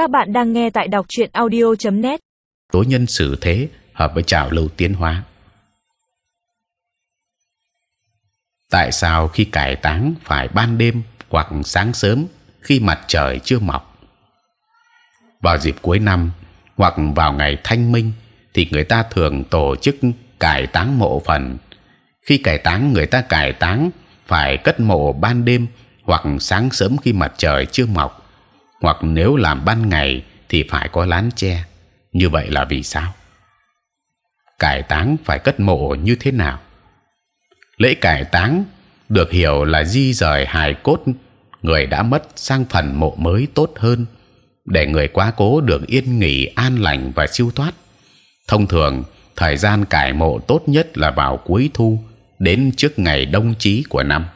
Các bạn đang nghe tại đọc truyện audio.net. Đối nhân xử thế, hợp với trào lưu tiến hóa. Tại sao khi cải táng phải ban đêm hoặc sáng sớm khi mặt trời chưa mọc? Vào dịp cuối năm hoặc vào ngày thanh minh thì người ta thường tổ chức cải táng mộ phần. Khi cải táng, người ta cải táng phải cất mộ ban đêm hoặc sáng sớm khi mặt trời chưa mọc hoặc nếu làm ban ngày thì phải có lán che Như vậy là vì sao? Cải táng phải cất mộ như thế nào? Lễ cải táng được hiểu là di rời hài cốt người đã mất sang phần mộ mới tốt hơn, để người quá cố được yên nghỉ, an lành và siêu thoát. Thông thường, thời gian cải mộ tốt nhất là vào cuối thu, đến trước ngày đông chí của năm.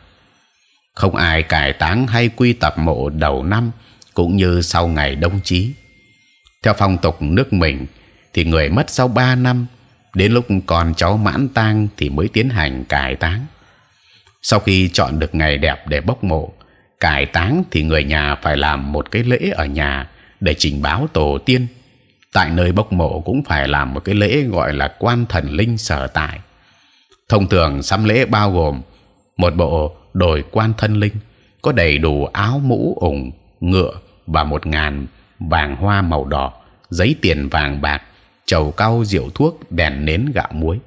Không ai cải táng hay quy tập mộ đầu năm cũng như sau ngày đông chí. Theo phong tục nước mình thì người mất sau 3 năm đến lúc còn cháu mãn tang thì mới tiến hành cải táng. Sau khi chọn được ngày đẹp để bốc mộ, cải táng thì người nhà phải làm một cái lễ ở nhà để trình báo tổ tiên. Tại nơi bốc mộ cũng phải làm một cái lễ gọi là quan thần linh sở tại. Thông thường sắm lễ bao gồm một bộ đồi quan thân linh, có đầy đủ áo mũ ủng ngựa và một ngàn vàng hoa màu đỏ, giấy tiền vàng bạc, chầu cau rượu thuốc, đèn nến gạo muối.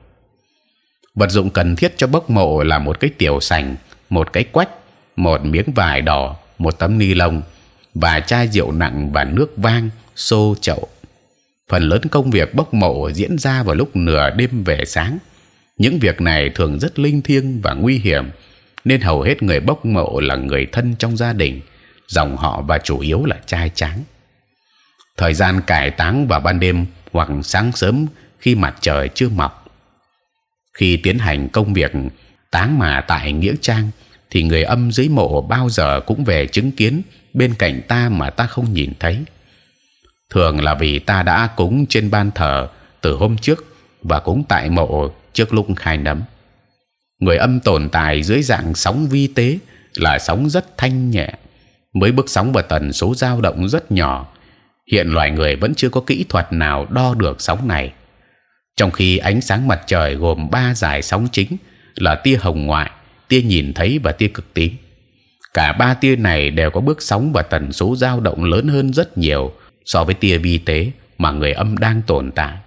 Vật dụng cần thiết cho bốc mộ là một cái tiểu sành, một cái quách, một miếng vải đỏ, một tấm ni lông và chai rượu nặng và nước vang, xô chậu. Phần lớn công việc bốc mộ diễn ra vào lúc nửa đêm về sáng. Những việc này thường rất linh thiêng và nguy hiểm, nên hầu hết người bốc mộ là người thân trong gia đình, dòng họ và chủ yếu là trai tráng. Thời gian cải táng vào ban đêm hoặc sáng sớm khi mặt trời chưa mọc. Khi tiến hành công việc táng mà tại nghĩa trang, thì người âm dưới mộ bao giờ cũng về chứng kiến bên cạnh ta mà ta không nhìn thấy. Thường là vì ta đã cúng trên ban thờ từ hôm trước và cúng tại mộ trước lúc khai nấm. Người âm tồn tại dưới dạng sóng vi tế là sóng rất thanh nhẹ, mới bước sóng và tần số dao động rất nhỏ. Hiện loài người vẫn chưa có kỹ thuật nào đo được sóng này. Trong khi ánh sáng mặt trời gồm ba dải sóng chính là tia hồng ngoại, tia nhìn thấy và tia cực tím. Cả ba tia này đều có bước sóng và tần số dao động lớn hơn rất nhiều so với tia vi tế mà người âm đang tồn tại.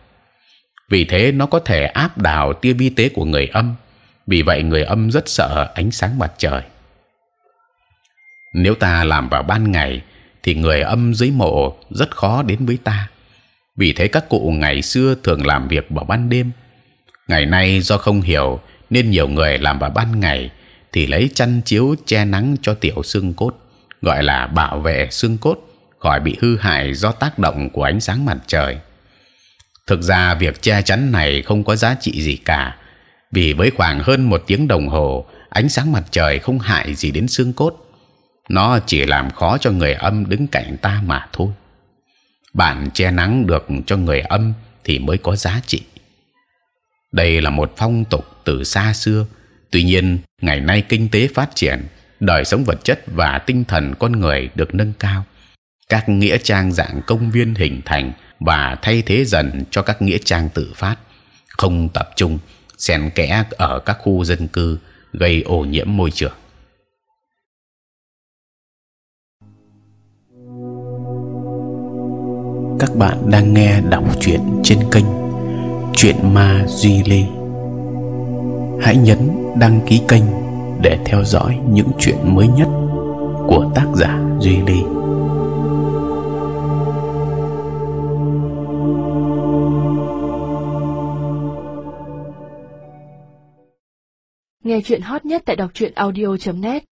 Vì thế nó có thể áp đảo tia vi tế của người âm. Vì vậy người âm rất sợ ánh sáng mặt trời. Nếu ta làm vào ban ngày thì người âm dưới mộ rất khó đến với ta. Vì thế các cụ ngày xưa thường làm việc vào ban đêm. Ngày nay do không hiểu nên nhiều người làm vào ban ngày thì lấy chăn chiếu che nắng cho tiểu xương cốt, gọi là bảo vệ xương cốt khỏi bị hư hại do tác động của ánh sáng mặt trời. Thực ra việc che chắn này không có giá trị gì cả, vì với khoảng hơn một tiếng đồng hồ, ánh sáng mặt trời không hại gì đến xương cốt. Nó chỉ làm khó cho người âm đứng cạnh ta mà thôi. Bạn che nắng được cho người âm thì mới có giá trị. Đây là một phong tục từ xa xưa. Tuy nhiên, ngày nay kinh tế phát triển, đời sống vật chất và tinh thần con người được nâng cao. Các nghĩa trang dạng công viên hình thành và thay thế dần cho các nghĩa trang tự phát, không tập trung, xen kẽ ở các khu dân cư, gây ô nhiễm môi trường. Các bạn đang nghe đọc truyện trên kênh Chuyện Ma Duy Lê. Hãy nhấn đăng ký kênh để theo dõi những chuyện mới nhất của tác giả Duy Lê. Nghe chuyện hot nhất tại đọc truyện audio.net